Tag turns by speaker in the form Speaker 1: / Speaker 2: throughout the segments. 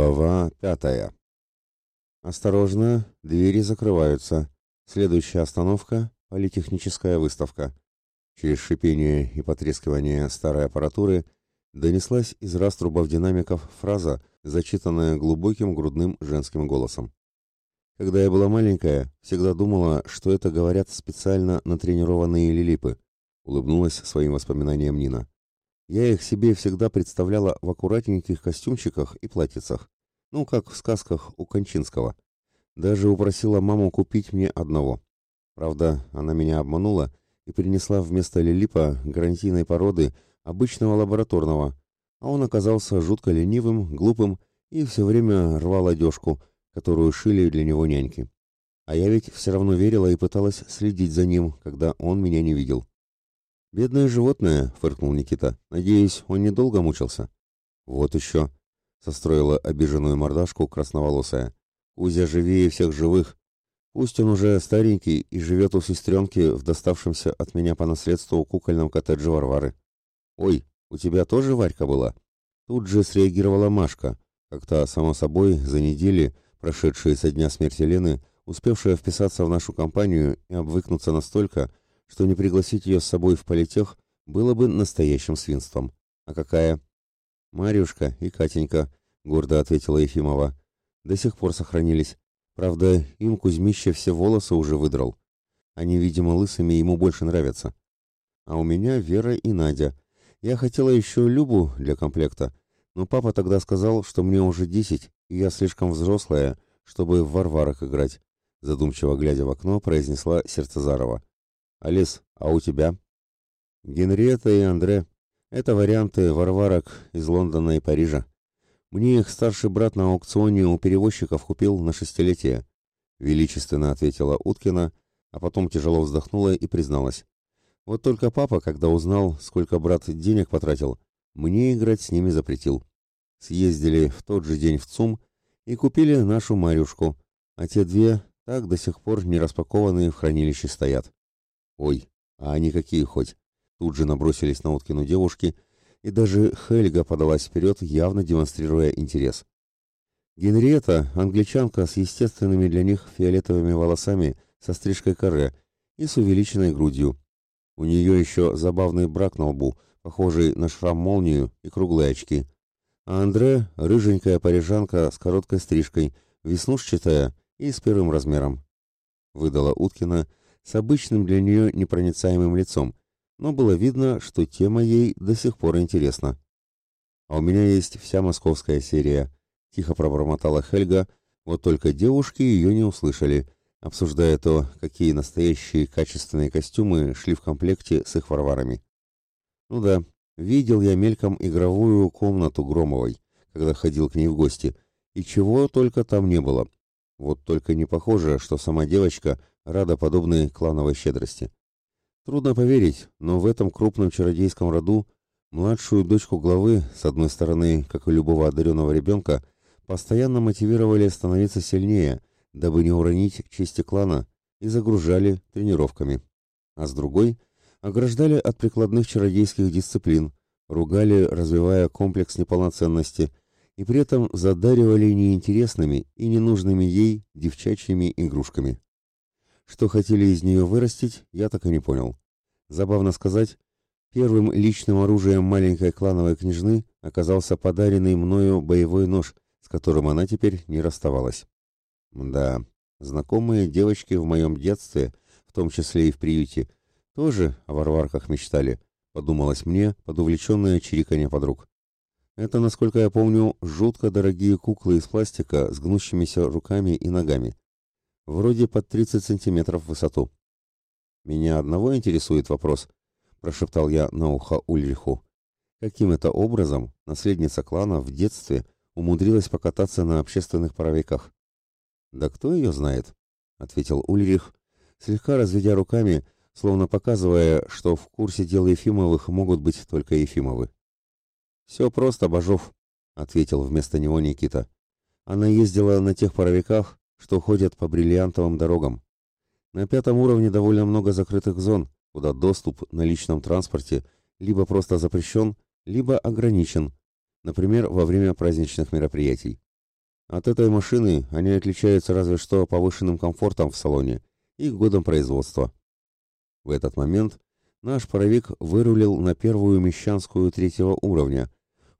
Speaker 1: Глава пятая. Осторожно, двери закрываются. Следующая остановка – политехническая выставка. Через шипение и потрескивание старой аппаратуры донеслась из раструбов динамиков фраза, зачитанная глубоким грудным женским голосом. Когда я была маленькая, всегда думала, что это говорят специально натренированные лилипы, улыбнулась своим воспоминаниям Нина. Я их себе всегда представляла в аккуратненьких костюмчиках и платьицах, ну, как в сказках у Кончинского. Даже упросила маму купить мне одного. Правда, она меня обманула и принесла вместо лилипа гарантийной породы обычного лабораторного, а он оказался жутко ленивым, глупым и все время рвал одежку, которую шили для него няньки. А я ведь все равно верила и пыталась следить за ним, когда он меня не видел. «Бедное животное», — фыркнул Никита. «Надеюсь, он недолго мучился?» «Вот еще», — состроила обиженную мордашку красноволосая. «Кузя живее всех живых. Пусть он уже старенький и живет у сестренки в доставшемся от меня по наследству кукольном коттедже Варвары». «Ой, у тебя тоже Варька была?» Тут же среагировала Машка, как-то, само собой, за недели, прошедшие со дня смерти Лены, успевшая вписаться в нашу компанию и обвыкнуться настолько, что не пригласить ее с собой в политех было бы настоящим свинством. А какая? Марюшка и Катенька, гордо ответила Ефимова. До сих пор сохранились. Правда, им Кузьмище все волосы уже выдрал. Они, видимо, лысыми ему больше нравятся. А у меня Вера и Надя. Я хотела еще Любу для комплекта, но папа тогда сказал, что мне уже десять, и я слишком взрослая, чтобы в Варварах играть. Задумчиво глядя в окно, произнесла Сердцезарова. Алис, а у тебя? Генриетта и Андре. Это варианты варварок из Лондона и Парижа. Мне их старший брат на аукционе у перевозчиков купил на шестилетие. Величественно ответила Уткина, а потом тяжело вздохнула и призналась. Вот только папа, когда узнал, сколько брат денег потратил, мне играть с ними запретил. Съездили в тот же день в ЦУМ и купили нашу Марюшку, а те две так до сих пор не распакованные в хранилище стоят. Ой, а они какие хоть? Тут же набросились на Уткину девушки, и даже Хельга подалась вперед, явно демонстрируя интерес. Генриетта – англичанка с естественными для них фиолетовыми волосами, со стрижкой каре и с увеличенной грудью. У нее еще забавный брак на лбу, похожий на шрам-молнию и круглые очки. А Андре – рыженькая парижанка с короткой стрижкой, веснушчатая и с первым размером. Выдала Уткина – с обычным для нее непроницаемым лицом, но было видно, что тема ей до сих пор интересна. «А у меня есть вся московская серия», — тихо пробормотала Хельга, вот только девушки ее не услышали, обсуждая то, какие настоящие качественные костюмы шли в комплекте с их варварами. «Ну да, видел я мельком игровую комнату Громовой, когда ходил к ней в гости, и чего только там не было. Вот только не похоже, что сама девочка рада подобной клановой щедрости. Трудно поверить, но в этом крупном чародейском роду младшую дочку главы, с одной стороны, как и любого одаренного ребенка, постоянно мотивировали становиться сильнее, дабы не уронить чести клана, и загружали тренировками. А с другой – ограждали от прикладных чародейских дисциплин, ругали, развивая комплекс неполноценности, и при этом задаривали неинтересными и ненужными ей девчачьими игрушками. Что хотели из нее вырастить, я так и не понял. Забавно сказать, первым личным оружием маленькой клановой княжны оказался подаренный мною боевой нож, с которым она теперь не расставалась. Да, знакомые девочки в моем детстве, в том числе и в приюте, тоже о варварках мечтали, подумалось мне под увлеченное чириканье подруг. Это, насколько я помню, жутко дорогие куклы из пластика с гнущимися руками и ногами вроде под 30 сантиметров в высоту. «Меня одного интересует вопрос», — прошептал я на ухо Ульриху. «Каким это образом наследница клана в детстве умудрилась покататься на общественных паровиках?» «Да кто ее знает?» — ответил Ульрих, слегка разведя руками, словно показывая, что в курсе дел Ефимовых могут быть только Ефимовы. «Все просто, Бажов», — ответил вместо него Никита. «Она ездила на тех паровиках, что ходят по бриллиантовым дорогам. На пятом уровне довольно много закрытых зон, куда доступ на личном транспорте либо просто запрещен, либо ограничен, например, во время праздничных мероприятий. От этой машины они отличаются разве что повышенным комфортом в салоне и годом производства. В этот момент наш паровик вырулил на первую Мещанскую третьего уровня.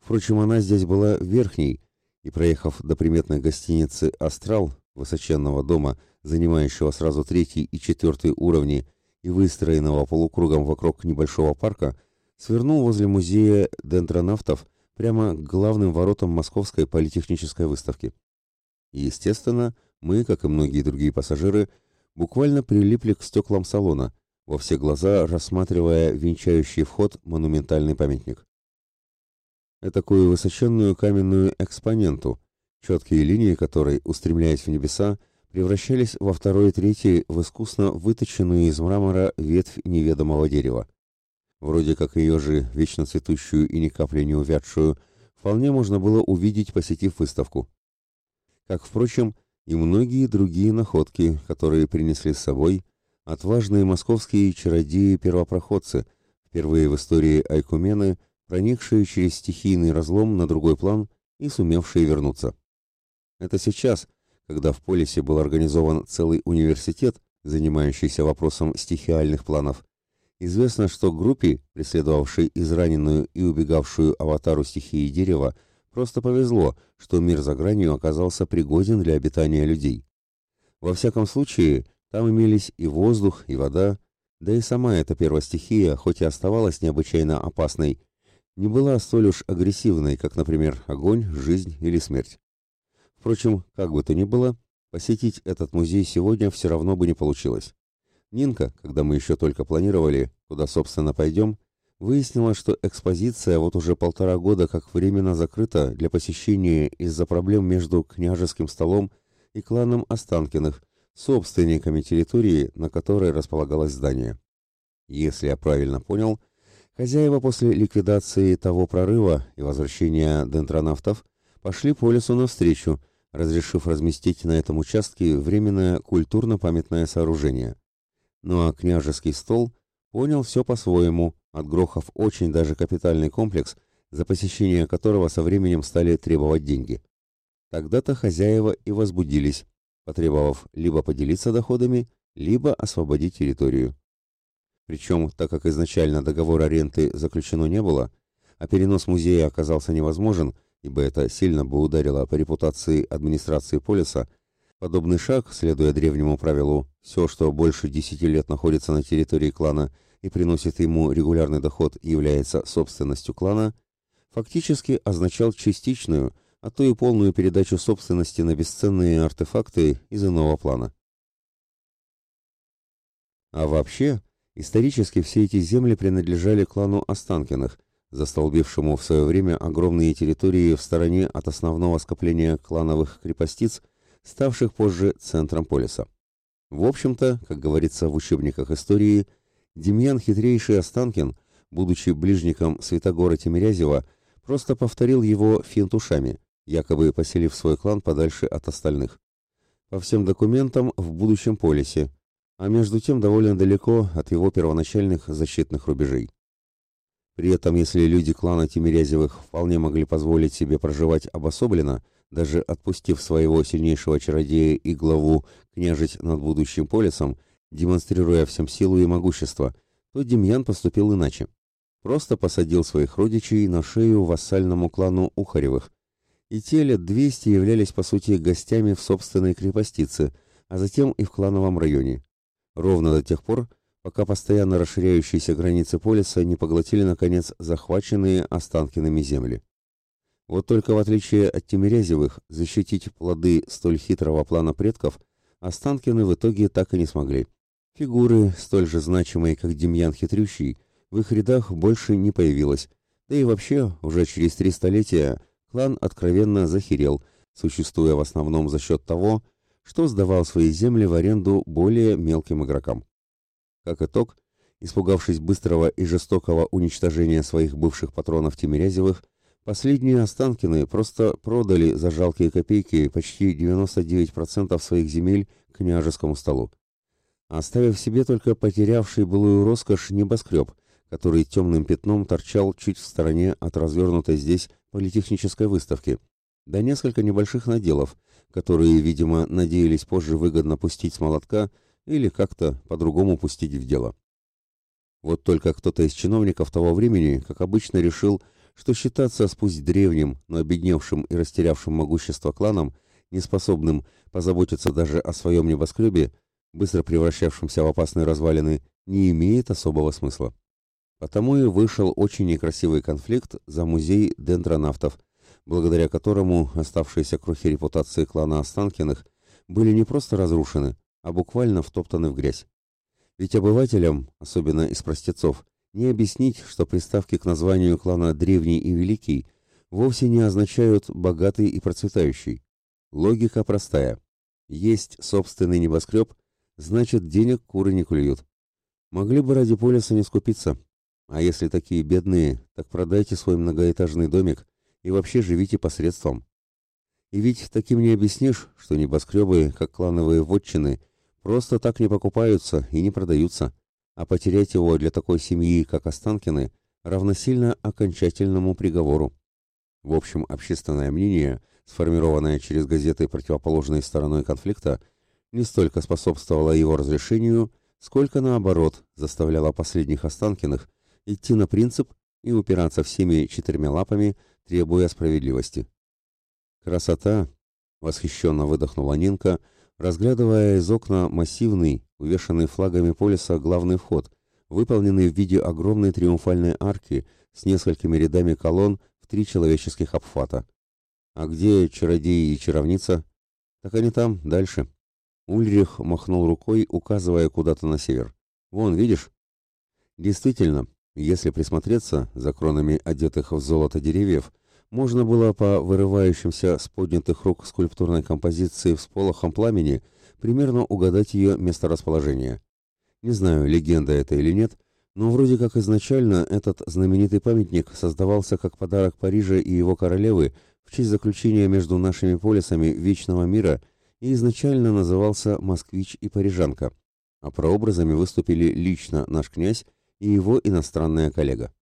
Speaker 1: Впрочем, она здесь была верхней, и, проехав до приметной гостиницы «Астрал», высоченного дома, занимающего сразу третий и четвертый уровни и выстроенного полукругом вокруг небольшого парка, свернул возле музея дендронавтов прямо к главным воротам Московской политехнической выставки. естественно, мы, как и многие другие пассажиры, буквально прилипли к стеклам салона, во все глаза рассматривая венчающий вход монументальный памятник. Этакую высоченную каменную экспоненту, четкие линии которой, устремляясь в небеса, превращались во второй и третий в искусно выточенную из мрамора ветвь неведомого дерева. Вроде как ее же, вечно цветущую и ни капли не увядшую, вполне можно было увидеть, посетив выставку. Как, впрочем, и многие другие находки, которые принесли с собой отважные московские чародеи-первопроходцы, впервые в истории Айкумены, проникшие через стихийный разлом на другой план и сумевшие вернуться. Это сейчас, когда в Полисе был организован целый университет, занимающийся вопросом стихиальных планов, известно, что группе, преследовавшей израненную и убегавшую аватару стихии дерева, просто повезло, что мир за гранью оказался пригоден для обитания людей. Во всяком случае, там имелись и воздух, и вода, да и сама эта первостихия, хоть и оставалась необычайно опасной, не была столь уж агрессивной, как, например, огонь, жизнь или смерть. Впрочем, как бы то ни было, посетить этот музей сегодня все равно бы не получилось. Нинка, когда мы еще только планировали, куда, собственно, пойдем, выяснила, что экспозиция вот уже полтора года как временно закрыта для посещения из-за проблем между княжеским столом и кланом Останкиных, собственниками территории, на которой располагалось здание. Если я правильно понял, хозяева после ликвидации того прорыва и возвращения дендронавтов пошли по лесу навстречу, разрешив разместить на этом участке временное культурно-памятное сооружение. Ну а княжеский стол понял все по-своему, отгрохав очень даже капитальный комплекс, за посещение которого со временем стали требовать деньги. Тогда-то хозяева и возбудились, потребовав либо поделиться доходами, либо освободить территорию. Причем, так как изначально договора аренды заключено не было, а перенос музея оказался невозможен, ибо это сильно бы ударило по репутации администрации полиса, подобный шаг, следуя древнему правилу «все, что больше десяти лет находится на территории клана и приносит ему регулярный доход является собственностью клана», фактически означал частичную, а то и полную передачу собственности на бесценные артефакты из иного плана. А вообще, исторически все эти земли принадлежали клану Останкиных – застолбившему в свое время огромные территории в стороне от основного скопления клановых крепостиц, ставших позже центром полиса. В общем-то, как говорится в учебниках истории, Демьян Хитрейший Останкин, будучи ближником Святогора Тимирязева, просто повторил его финт якобы поселив свой клан подальше от остальных. По всем документам в будущем полисе, а между тем довольно далеко от его первоначальных защитных рубежей. При этом, если люди клана Тимирязевых вполне могли позволить себе проживать обособленно, даже отпустив своего сильнейшего чародея и главу княжить над будущим полисом, демонстрируя всем силу и могущество, то Демьян поступил иначе. Просто посадил своих родичей на шею вассальному клану Ухаревых, и те лет 200 являлись по сути гостями в собственной крепостице, а затем и в клановом районе. Ровно до тех пор, пока постоянно расширяющиеся границы полиса не поглотили, наконец, захваченные Останкиными земли. Вот только в отличие от Тимирязевых, защитить плоды столь хитрого плана предков Останкины в итоге так и не смогли. Фигуры, столь же значимые, как Демьян Хитрющий, в их рядах больше не появилось, да и вообще, уже через три столетия клан откровенно захерел, существуя в основном за счет того, что сдавал свои земли в аренду более мелким игрокам. Как итог, испугавшись быстрого и жестокого уничтожения своих бывших патронов Тимирязевых, последние Останкины просто продали за жалкие копейки почти 99% своих земель княжескому столу, оставив себе только потерявший былую роскошь небоскреб, который темным пятном торчал чуть в стороне от развернутой здесь политехнической выставки, да несколько небольших наделов, которые, видимо, надеялись позже выгодно пустить с молотка или как-то по-другому пустить в дело. Вот только кто-то из чиновников того времени, как обычно, решил, что считаться с пусть древним, но обедневшим и растерявшим могущество кланом, неспособным позаботиться даже о своем небоскребе, быстро превращавшемся в опасные развалины, не имеет особого смысла. Потому и вышел очень некрасивый конфликт за музей дендронавтов, благодаря которому оставшиеся крохи репутации клана Останкиных были не просто разрушены, а буквально втоптаны в грязь. Ведь обывателям, особенно из простецов, не объяснить, что приставки к названию клана «древний» и «великий» вовсе не означают «богатый» и «процветающий». Логика простая. Есть собственный небоскреб, значит денег куры не клюют. Могли бы ради полиса не скупиться. А если такие бедные, так продайте свой многоэтажный домик и вообще живите посредством. И ведь таким не объяснишь, что небоскребы, как клановые вотчины, просто так не покупаются и не продаются, а потерять его для такой семьи, как Останкины, равносильно окончательному приговору. В общем, общественное мнение, сформированное через газеты противоположной стороной конфликта, не столько способствовало его разрешению, сколько наоборот заставляло последних Останкиных идти на принцип и упираться всеми четырьмя лапами, требуя справедливости. «Красота!» — восхищенно выдохнула Нинка, разглядывая из окна массивный, увешанный флагами полиса главный вход, выполненный в виде огромной триумфальной арки с несколькими рядами колонн в три человеческих обхвата. «А где чародей и чаровница?» «Так они там, дальше». Ульрих махнул рукой, указывая куда-то на север. «Вон, видишь?» Действительно, если присмотреться, за кронами одетых в золото деревьев, можно было по вырывающимся с поднятых рук скульптурной композиции всполохам пламени примерно угадать ее месторасположение. Не знаю, легенда это или нет, но вроде как изначально этот знаменитый памятник создавался как подарок Парижа и его королевы в честь заключения между нашими полисами Вечного мира и изначально назывался «Москвич и Парижанка», а прообразами выступили лично наш князь и его иностранная коллега.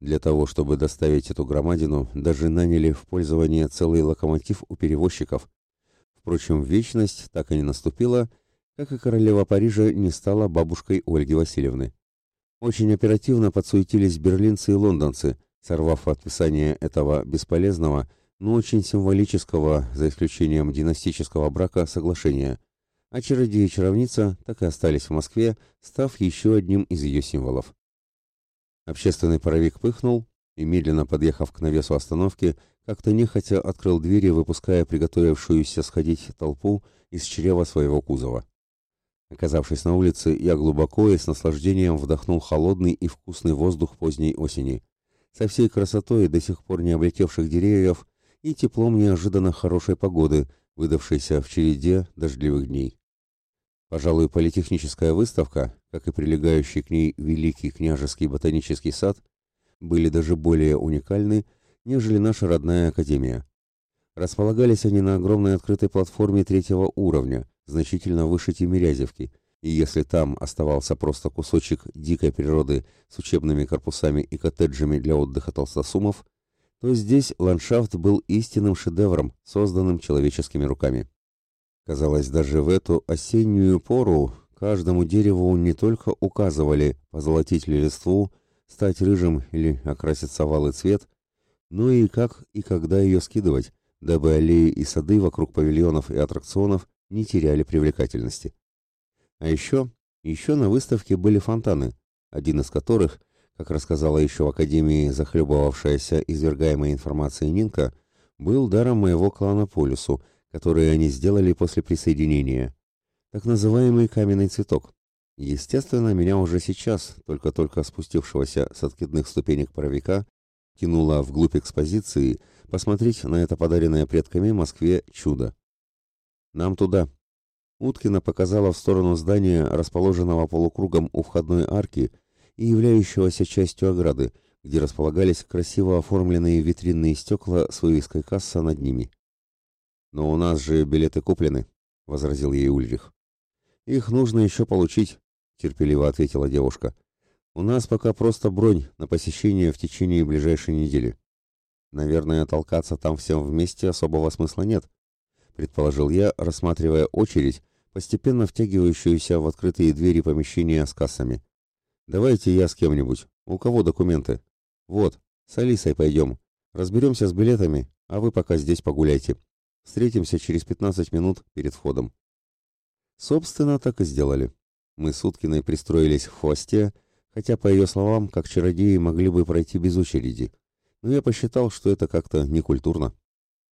Speaker 1: Для того, чтобы доставить эту громадину, даже наняли в пользование целый локомотив у перевозчиков. Впрочем, вечность так и не наступила, как и королева Парижа не стала бабушкой Ольги Васильевны. Очень оперативно подсуетились берлинцы и лондонцы, сорвав подписание этого бесполезного, но очень символического, за исключением династического брака, соглашения, а чародей и чаровница так и остались в Москве, став еще одним из ее символов. Общественный паровик пыхнул и, медленно подъехав к навесу остановки, как-то нехотя открыл двери, выпуская приготовившуюся сходить толпу из чрева своего кузова. Оказавшись на улице, я глубоко и с наслаждением вдохнул холодный и вкусный воздух поздней осени, со всей красотой до сих пор не облетевших деревьев и теплом неожиданно хорошей погоды, выдавшейся в череде дождливых дней. Пожалуй, политехническая выставка, как и прилегающий к ней Великий княжеский ботанический сад, были даже более уникальны, нежели наша родная академия. Располагались они на огромной открытой платформе третьего уровня, значительно выше Тимирязевки, и если там оставался просто кусочек дикой природы с учебными корпусами и коттеджами для отдыха толстосумов, то здесь ландшафт был истинным шедевром, созданным человеческими руками. Казалось, даже в эту осеннюю пору каждому дереву не только указывали позолотить ли листву, стать рыжим или окраситься в алый цвет, но и как и когда ее скидывать, дабы аллеи и сады вокруг павильонов и аттракционов не теряли привлекательности. А еще, еще на выставке были фонтаны, один из которых, как рассказала еще в Академии захлебывавшаяся извергаемой информацией Нинка, был даром моего клана Полюсу – которые они сделали после присоединения. Так называемый каменный цветок. Естественно, меня уже сейчас, только-только спустившегося с откидных ступенек паровика, тянуло вглубь экспозиции посмотреть на это подаренное предками Москве чудо. «Нам туда», Уткина показала в сторону здания, расположенного полукругом у входной арки и являющегося частью ограды, где располагались красиво оформленные витринные стекла с вывеской касса над ними. «Но у нас же билеты куплены», — возразил ей Ульрих. «Их нужно еще получить», — терпеливо ответила девушка. «У нас пока просто бронь на посещение в течение ближайшей недели». Наверное, толкаться там всем вместе особого смысла нет, предположил я, рассматривая очередь, постепенно втягивающуюся в открытые двери помещения с кассами. Давайте я с кем-нибудь. У кого документы? Вот, с Алисой пойдем. Разберемся с билетами, а вы пока здесь погуляйте. Встретимся через 15 минут перед входом. Собственно, так и сделали. Мы с Уткиной пристроились в хвосте, хотя, по ее словам, как чародеи могли бы пройти без очереди. Но я посчитал, что это как-то некультурно.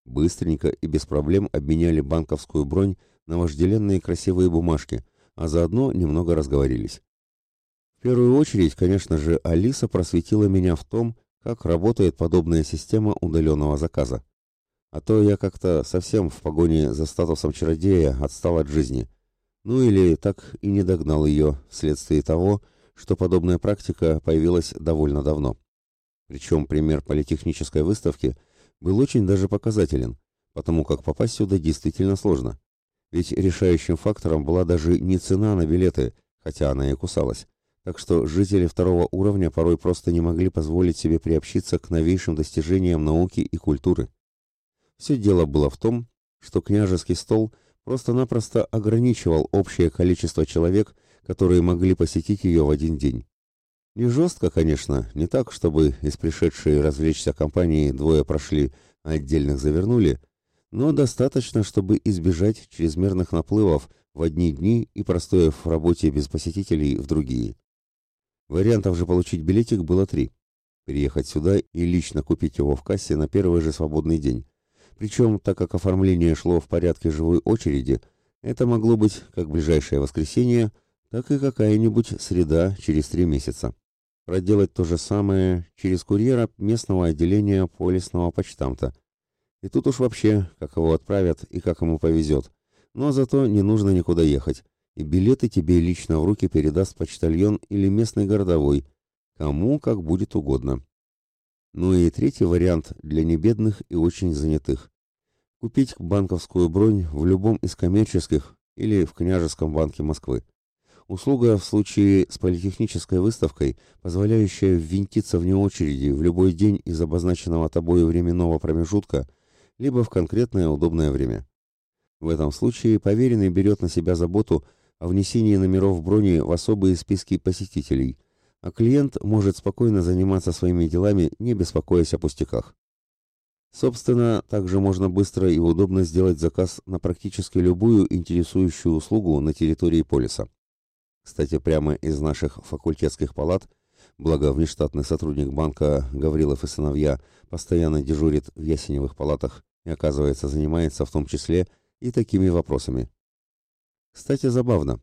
Speaker 1: Быстренько и без проблем обменяли банковскую бронь на вожделенные красивые бумажки, а заодно немного разговорились. В первую очередь, конечно же, Алиса просветила меня в том, как работает подобная система удаленного заказа. А то я как-то совсем в погоне за статусом чародея отстал от жизни. Ну или так и не догнал ее, вследствие того, что подобная практика появилась довольно давно. Причем пример политехнической выставки был очень даже показателен, потому как попасть сюда действительно сложно. Ведь решающим фактором была даже не цена на билеты, хотя она и кусалась. Так что жители второго уровня порой просто не могли позволить себе приобщиться к новейшим достижениям науки и культуры. Все дело было в том, что княжеский стол просто-напросто ограничивал общее количество человек, которые могли посетить ее в один день. Не жестко, конечно, не так, чтобы из пришедшей развлечься компании двое прошли, а отдельных завернули, но достаточно, чтобы избежать чрезмерных наплывов в одни дни и простоев в работе без посетителей в другие. Вариантов же получить билетик было три. Переехать сюда и лично купить его в кассе на первый же свободный день. Причем, так как оформление шло в порядке живой очереди, это могло быть как ближайшее воскресенье, так и какая-нибудь среда через три месяца. Проделать то же самое через курьера местного отделения полисного почтамта – и тут уж вообще, как его отправят и как ему повезет. Но зато не нужно никуда ехать, и билеты тебе лично в руки передаст почтальон или местный городовой, кому как будет угодно. Ну и третий вариант для небедных и очень занятых. Купить банковскую бронь в любом из коммерческих или в княжеском банке Москвы. Услуга в случае с политехнической выставкой, позволяющая ввинтиться вне очереди в любой день из обозначенного тобой временного промежутка либо в конкретное удобное время. В этом случае поверенный берет на себя заботу о внесении номеров брони в особые списки посетителей, а клиент может спокойно заниматься своими делами, не беспокоясь о пустяках. Собственно, также можно быстро и удобно сделать заказ на практически любую интересующую услугу на территории полиса. Кстати, прямо из наших факультетских палат, благо внештатный сотрудник банка Гаврилов и сыновья постоянно дежурит в ясеневых палатах и, оказывается, занимается в том числе и такими вопросами. Кстати, забавно,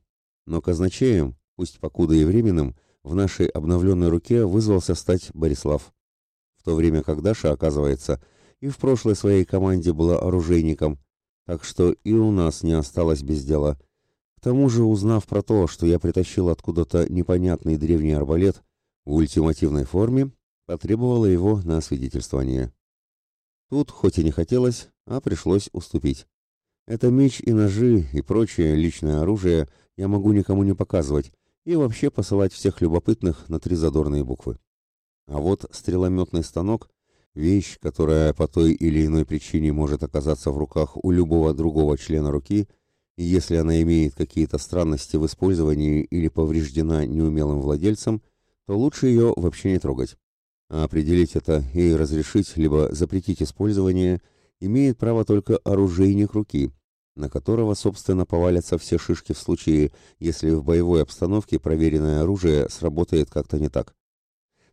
Speaker 1: но казначеем, пусть покуда и временным, в нашей обновленной руке вызвался стать Борислав. В то время как Даша, оказывается, и в прошлой своей команде была оружейником, так что и у нас не осталось без дела. К тому же, узнав про то, что я притащил откуда-то непонятный древний арбалет в ультимативной форме, потребовала его на освидетельствование. Тут, хоть и не хотелось, а пришлось уступить. Это меч и ножи и прочее личное оружие я могу никому не показывать и вообще посылать всех любопытных на три задорные буквы. А вот стрелометный станок — вещь, которая по той или иной причине может оказаться в руках у любого другого члена руки, если она имеет какие-то странности в использовании или повреждена неумелым владельцем, то лучше ее вообще не трогать а определить это и разрешить либо запретить использование имеет право только оружейник руки, на которого, собственно, повалятся все шишки в случае, если в боевой обстановке проверенное оружие сработает как-то не так.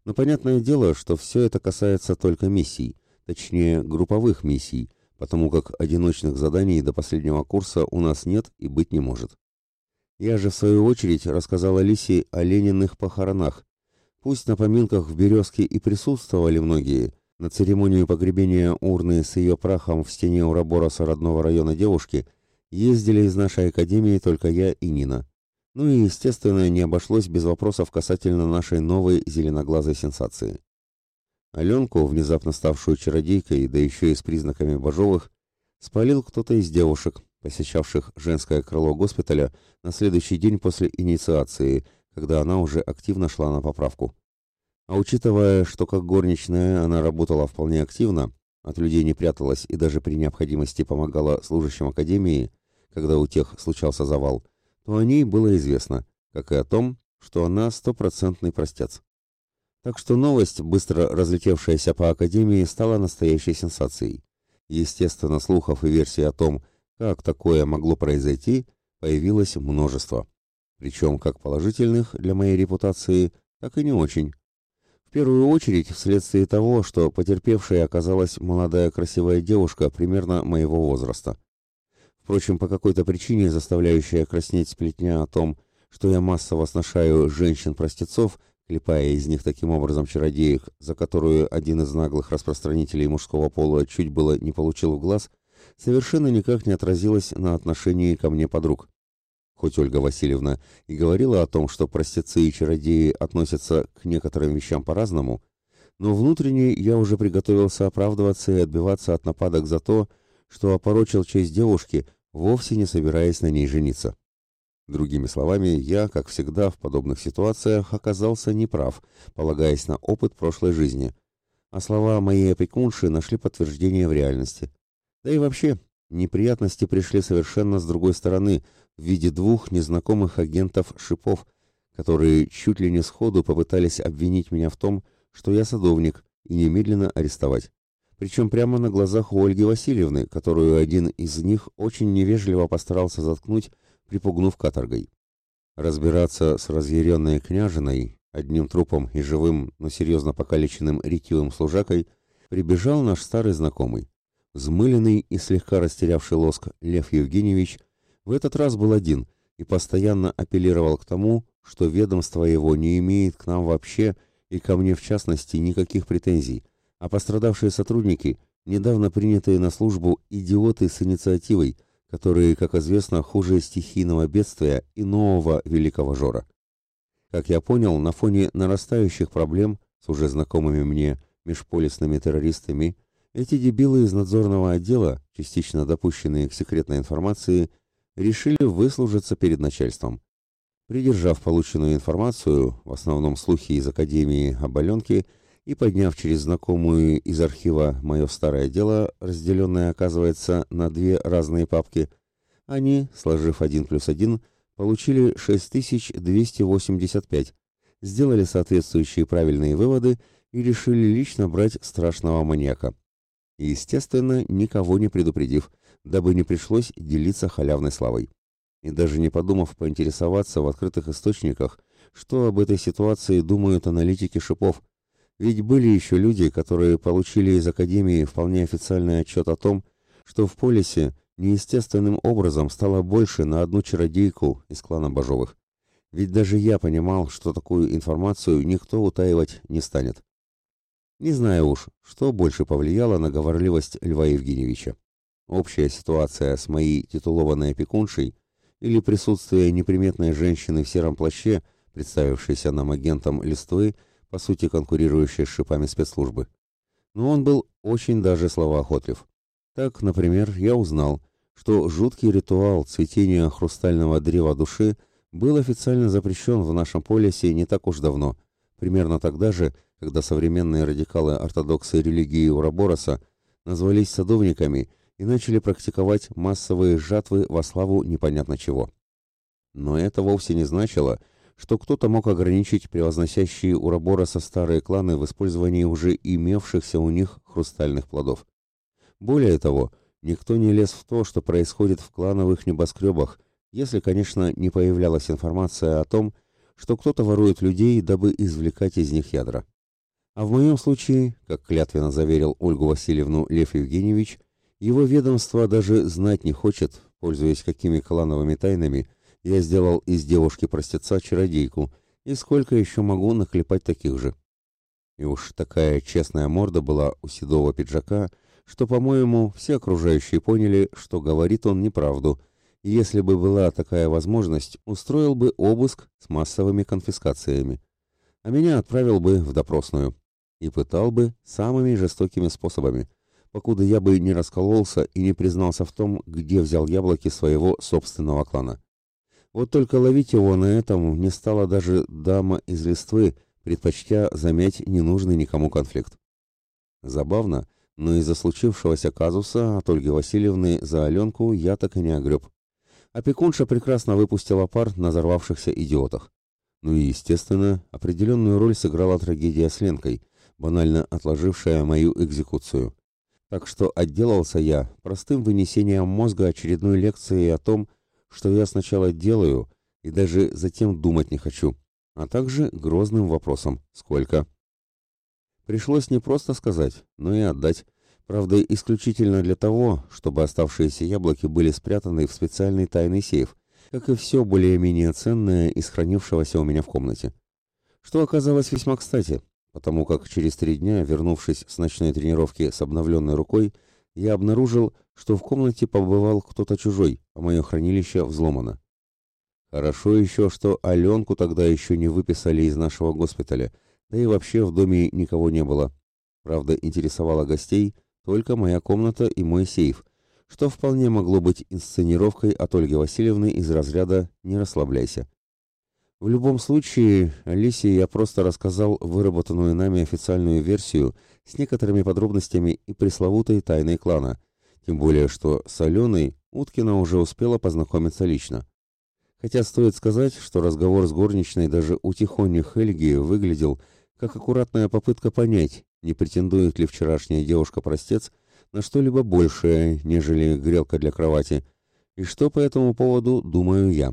Speaker 1: Но понятное дело, что все это касается только миссий, точнее групповых миссий, потому как одиночных заданий до последнего курса у нас нет и быть не может. Я же, в свою очередь, рассказал Алисе о Лениных похоронах, Пусть на поминках в Березке и присутствовали многие, на церемонию погребения урны с ее прахом в стене Урабороса родного района девушки ездили из нашей академии только я и Нина. Ну и, естественно, не обошлось без вопросов касательно нашей новой зеленоглазой сенсации. Аленку, внезапно ставшую чародейкой, да еще и с признаками божовых, спалил кто-то из девушек, посещавших женское крыло госпиталя на следующий день после инициации – когда она уже активно шла на поправку. А учитывая, что как горничная она работала вполне активно, от людей не пряталась и даже при необходимости помогала служащим академии, когда у тех случался завал, то о ней было известно, как и о том, что она стопроцентный простец. Так что новость, быстро разлетевшаяся по академии, стала настоящей сенсацией. Естественно, слухов и версий о том, как такое могло произойти, появилось множество. Причем как положительных для моей репутации, так и не очень. В первую очередь вследствие того, что потерпевшей оказалась молодая красивая девушка примерно моего возраста. Впрочем, по какой-то причине заставляющая краснеть сплетня о том, что я массово сношаю женщин-простецов, клепая из них таким образом чародеек, за которую один из наглых распространителей мужского пола чуть было не получил в глаз, совершенно никак не отразилась на отношении ко мне подруг. Хоть Ольга Васильевна и говорила о том, что простецы и чародеи относятся к некоторым вещам по-разному, но внутренне я уже приготовился оправдываться и отбиваться от нападок за то, что опорочил честь девушки, вовсе не собираясь на ней жениться. Другими словами, я, как всегда в подобных ситуациях, оказался неправ, полагаясь на опыт прошлой жизни, а слова моей опекунши нашли подтверждение в реальности. Да и вообще, неприятности пришли совершенно с другой стороны, в виде двух незнакомых агентов шипов, которые чуть ли не сходу попытались обвинить меня в том, что я садовник, и немедленно арестовать. Причем прямо на глазах у Ольги Васильевны, которую один из них очень невежливо постарался заткнуть, припугнув каторгой. Разбираться с разъяренной княжиной, одним трупом и живым, но серьезно покалеченным ретивым служакой, прибежал наш старый знакомый. Взмыленный и слегка растерявший лоск Лев Евгеньевич – в этот раз был один и постоянно апеллировал к тому, что ведомство его не имеет к нам вообще и ко мне в частности никаких претензий, а пострадавшие сотрудники – недавно принятые на службу идиоты с инициативой, которые, как известно, хуже стихийного бедствия и нового великого жора. Как я понял, на фоне нарастающих проблем с уже знакомыми мне межполисными террористами, эти дебилы из надзорного отдела, частично допущенные к секретной информации, решили выслужиться перед начальством. Придержав полученную информацию, в основном слухи из Академии об Аленке, и подняв через знакомую из архива мое старое дело, разделенное, оказывается, на две разные папки, они, сложив один плюс один, получили 6285, сделали соответствующие правильные выводы и решили лично брать страшного маньяка. Естественно, никого не предупредив, дабы не пришлось делиться халявной славой. И даже не подумав поинтересоваться в открытых источниках, что об этой ситуации думают аналитики шипов, ведь были еще люди, которые получили из Академии вполне официальный отчет о том, что в полисе неестественным образом стало больше на одну чародейку из клана Бажовых. Ведь даже я понимал, что такую информацию никто утаивать не станет. Не знаю уж, что больше повлияло на говорливость Льва Евгеньевича. Общая ситуация с моей титулованной опекуншей или присутствие неприметной женщины в сером плаще, представившейся нам агентом листвы, по сути конкурирующей с шипами спецслужбы. Но он был очень даже словоохотлив. Так, например, я узнал, что жуткий ритуал цветения хрустального древа души был официально запрещен в нашем полисе не так уж давно, примерно тогда же, когда современные радикалы-ортодоксы религии Урабороса назвались садовниками и начали практиковать массовые жатвы во славу непонятно чего. Но это вовсе не значило, что кто-то мог ограничить превозносящие Урабороса старые кланы в использовании уже имевшихся у них хрустальных плодов. Более того, никто не лез в то, что происходит в клановых небоскребах, если, конечно, не появлялась информация о том, что кто-то ворует людей, дабы извлекать из них ядра. А в моем случае, как клятвенно заверил Ольгу Васильевну Лев Евгеньевич, его ведомство даже знать не хочет, пользуясь какими клановыми тайнами, я сделал из девушки-простеца чародейку, и сколько еще могу наклепать таких же. И уж такая честная морда была у седого пиджака, что, по-моему, все окружающие поняли, что говорит он неправду, и если бы была такая возможность, устроил бы обыск с массовыми конфискациями. А меня отправил бы в допросную и пытал бы самыми жестокими способами – покуда я бы не раскололся и не признался в том, где взял яблоки своего собственного клана. Вот только ловить его на этом не стала даже дама из листвы, предпочтя замять ненужный никому конфликт. Забавно, но из-за случившегося казуса от Ольги Васильевны за Аленку я так и не огреб. Опекунша прекрасно выпустила пар на взорвавшихся идиотах. Ну и, естественно, определенную роль сыграла трагедия с Ленкой, банально отложившая мою экзекуцию. Так что отделался я простым вынесением мозга очередной лекции о том, что я сначала делаю и даже затем думать не хочу, а также грозным вопросом «Сколько?». Пришлось не просто сказать, но и отдать, правда, исключительно для того, чтобы оставшиеся яблоки были спрятаны в специальный тайный сейф, как и все более-менее ценное из хранившегося у меня в комнате. Что оказалось весьма кстати, потому как через три дня, вернувшись с ночной тренировки с обновленной рукой, я обнаружил, что в комнате побывал кто-то чужой, а мое хранилище взломано. Хорошо еще, что Аленку тогда еще не выписали из нашего госпиталя, да и вообще в доме никого не было. Правда, интересовала гостей только моя комната и мой сейф, что вполне могло быть инсценировкой от Ольги Васильевны из разряда «не расслабляйся». В любом случае, Алисе я просто рассказал выработанную нами официальную версию с некоторыми подробностями и пресловутой тайной клана, тем более что с Аленой Уткина уже успела познакомиться лично. Хотя стоит сказать, что разговор с горничной даже у тихони Хельги выглядел как аккуратная попытка понять, не претендует ли вчерашняя девушка-простец на что-либо большее, нежели грелка для кровати, и что по этому поводу думаю я.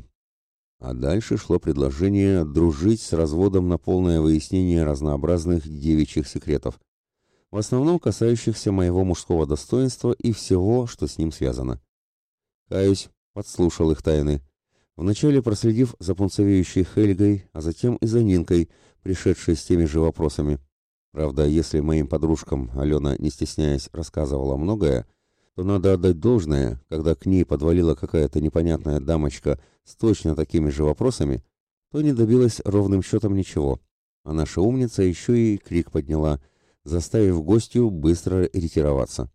Speaker 1: А дальше шло предложение дружить с разводом на полное выяснение разнообразных девичьих секретов, в основном касающихся моего мужского достоинства и всего, что с ним связано. Каюсь, подслушал их тайны. Вначале проследив за пунцовеющей Хельгой, а затем и за Нинкой, пришедшей с теми же вопросами. Правда, если моим подружкам Алена, не стесняясь, рассказывала многое, то надо отдать должное, когда к ней подвалила какая-то непонятная дамочка с точно такими же вопросами, то не добилась ровным счетом ничего. А наша умница еще и крик подняла, заставив гостью быстро ретироваться.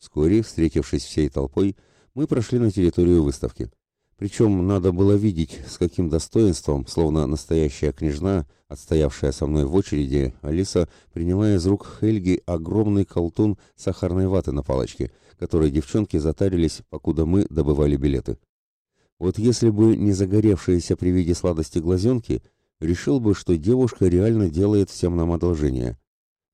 Speaker 1: Вскоре, встретившись всей толпой, мы прошли на территорию выставки. Причем надо было видеть, с каким достоинством, словно настоящая княжна, отстоявшая со мной в очереди, Алиса приняла из рук Хельги огромный колтун сахарной ваты на палочке, которой девчонки затарились, покуда мы добывали билеты. Вот если бы не загоревшиеся при виде сладости глазенки, решил бы, что девушка реально делает всем нам одолжение.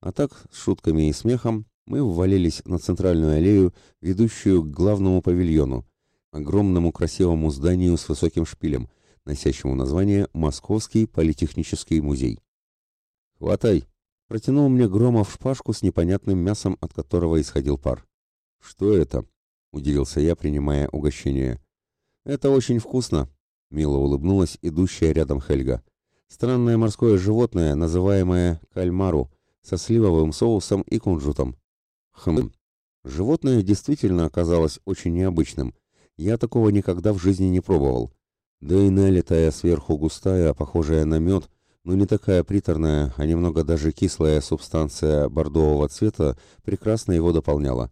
Speaker 1: А так, с шутками и смехом, мы ввалились на центральную аллею, ведущую к главному павильону, огромному красивому зданию с высоким шпилем, носящему название Московский политехнический музей. «Хватай!» — протянул мне Громов шпажку с непонятным мясом, от которого исходил пар. «Что это?» — удивился я, принимая угощение. «Это очень вкусно», — мило улыбнулась идущая рядом Хельга. «Странное морское животное, называемое кальмару, со сливовым соусом и кунжутом». «Хм, животное действительно оказалось очень необычным, я такого никогда в жизни не пробовал. Да и налитая сверху густая, похожая на мед, но не такая приторная, а немного даже кислая субстанция бордового цвета прекрасно его дополняла.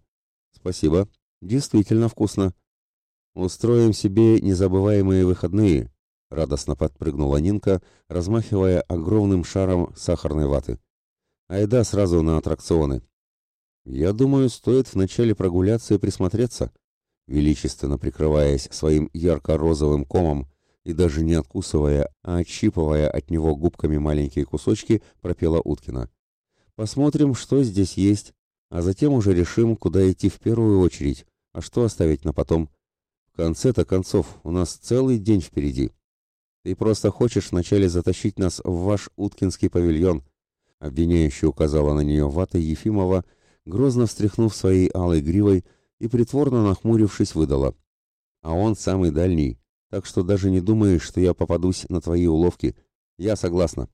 Speaker 1: Спасибо. Действительно вкусно. Устроим себе незабываемые выходные, радостно подпрыгнула Нинка, размахивая огромным шаром сахарной ваты. Айда сразу на аттракционы. Я думаю, стоит вначале прогуляться и присмотреться, величественно прикрываясь своим ярко-розовым комом и даже не откусывая, а отщипывая от него губками маленькие кусочки, пропела Уткина. «Посмотрим, что здесь есть, а затем уже решим, куда идти в первую очередь, а что оставить на потом. В конце-то концов, у нас целый день впереди. Ты просто хочешь вначале затащить нас в ваш Уткинский павильон», обвиняюще указала на нее вата Ефимова, грозно встряхнув своей алой гривой, и, притворно нахмурившись, выдала. «А он самый дальний, так что даже не думаешь, что я попадусь на твои уловки. Я согласна».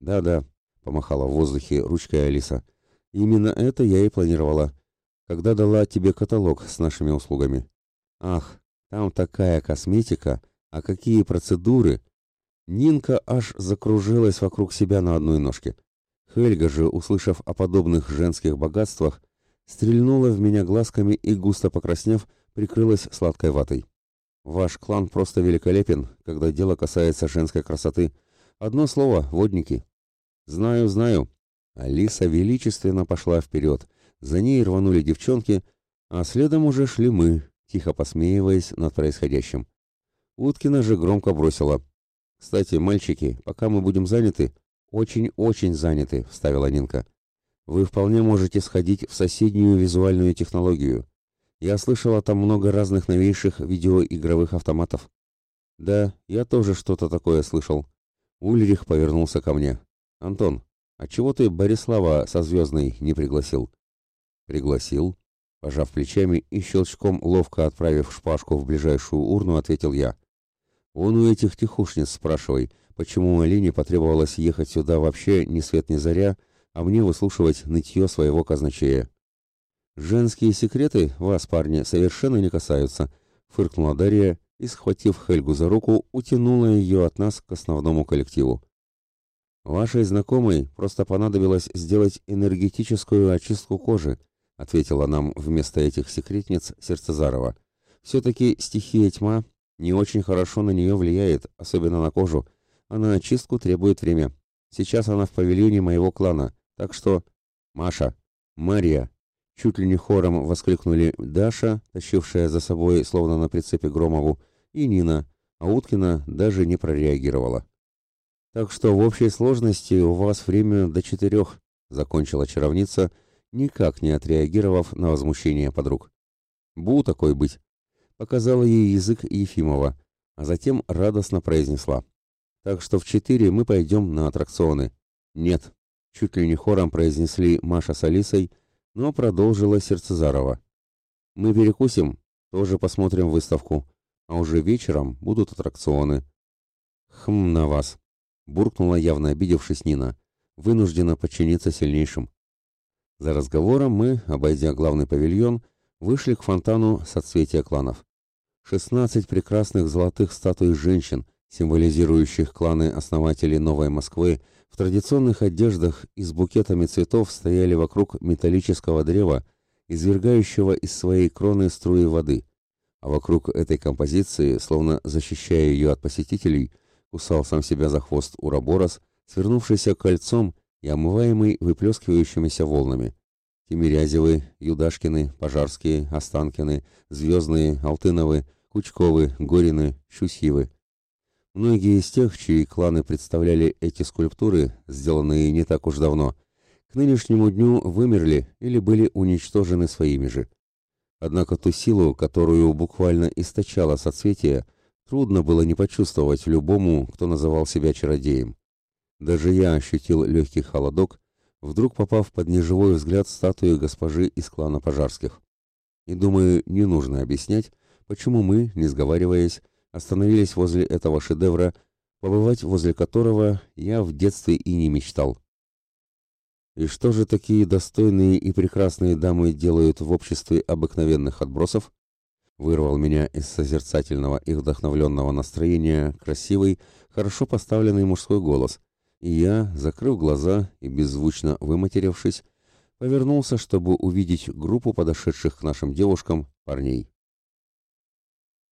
Speaker 1: «Да-да», — помахала в воздухе ручкой Алиса. «Именно это я и планировала, когда дала тебе каталог с нашими услугами». «Ах, там такая косметика, а какие процедуры!» Нинка аж закружилась вокруг себя на одной ножке. Хельга же, услышав о подобных женских богатствах, стрельнула в меня глазками и, густо покраснев, прикрылась сладкой ватой. Ваш клан просто великолепен, когда дело касается женской красоты. Одно слово — водники. Знаю, знаю. Алиса величественно пошла вперед, За ней рванули девчонки, а следом уже шли мы, тихо посмеиваясь над происходящим. Уткина же громко бросила. «Кстати, мальчики, пока мы будем заняты...» «Очень-очень заняты», — вставила Нинка. «Вы вполне можете сходить в соседнюю визуальную технологию. Я слышала там много разных новейших видеоигровых автоматов». «Да, я тоже что-то такое слышал». Ульрих повернулся ко мне. «Антон, а чего ты Борислава со Звездной не пригласил?» «Пригласил», Пожав плечами и щелчком ловко отправив шпажку в ближайшую урну, ответил я. «Вон у этих тихушниц спрашивай, почему Алине потребовалось ехать сюда вообще ни свет ни заря, а мне выслушивать нытье своего казначея». «Женские секреты вас, парни, совершенно не касаются», — фыркнула Дарья и, схватив Хельгу за руку, утянула ее от нас к основному коллективу. «Вашей знакомой просто понадобилось сделать энергетическую очистку кожи», — ответила нам вместо этих секретниц Сердцезарова. «Все-таки стихия тьма не очень хорошо на нее влияет, особенно на кожу, а на очистку требует время. Сейчас она в павильоне моего клана, так что...» «Маша! Мария!» Чуть ли не хором воскликнули Даша, тащившая за собой, словно на прицепе Громову, и Нина, а Уткина даже не прореагировала. «Так что в общей сложности у вас время до четырех», — закончила чаровница, — никак не отреагировав на возмущение подруг. «Бу такой быть!» Показала ей язык Ефимова, а затем радостно произнесла. «Так что в четыре мы пойдем на аттракционы». «Нет», — чуть ли не хором произнесли Маша с Алисой, но продолжила Сердцезарова. «Мы перекусим, тоже посмотрим выставку, а уже вечером будут аттракционы». «Хм, на вас!» — буркнула явно обидевшись Нина. «Вынуждена подчиниться сильнейшим». За разговором мы, обойдя главный павильон, вышли к фонтану соцветия кланов. Шестнадцать прекрасных золотых статуй женщин, символизирующих кланы основателей Новой Москвы, в традиционных одеждах и с букетами цветов стояли вокруг металлического древа, извергающего из своей кроны струи воды. А вокруг этой композиции, словно защищая ее от посетителей, кусал сам себя за хвост Ураборос, свернувшийся кольцом и омываемый выплескивающимися волнами. Тимирязевы, Юдашкины, Пожарские, Останкины, Звездные, Алтыновы, Кучковы, Горины, Щусьевы. Многие из тех, чьи кланы представляли эти скульптуры, сделанные не так уж давно, к нынешнему дню вымерли или были уничтожены своими же. Однако ту силу, которую буквально источало соцветие, трудно было не почувствовать любому, кто называл себя чародеем. Даже я ощутил легкий холодок, вдруг попав под неживой взгляд статуи госпожи из клана Пожарских. И думаю, не нужно объяснять, почему мы, не сговариваясь, остановились возле этого шедевра, побывать возле которого я в детстве и не мечтал. И что же такие достойные и прекрасные дамы делают в обществе обыкновенных отбросов? Вырвал меня из созерцательного и вдохновленного настроения красивый, хорошо поставленный мужской голос, и я, закрыв глаза и беззвучно выматерившись, повернулся, чтобы увидеть группу подошедших к нашим девушкам парней.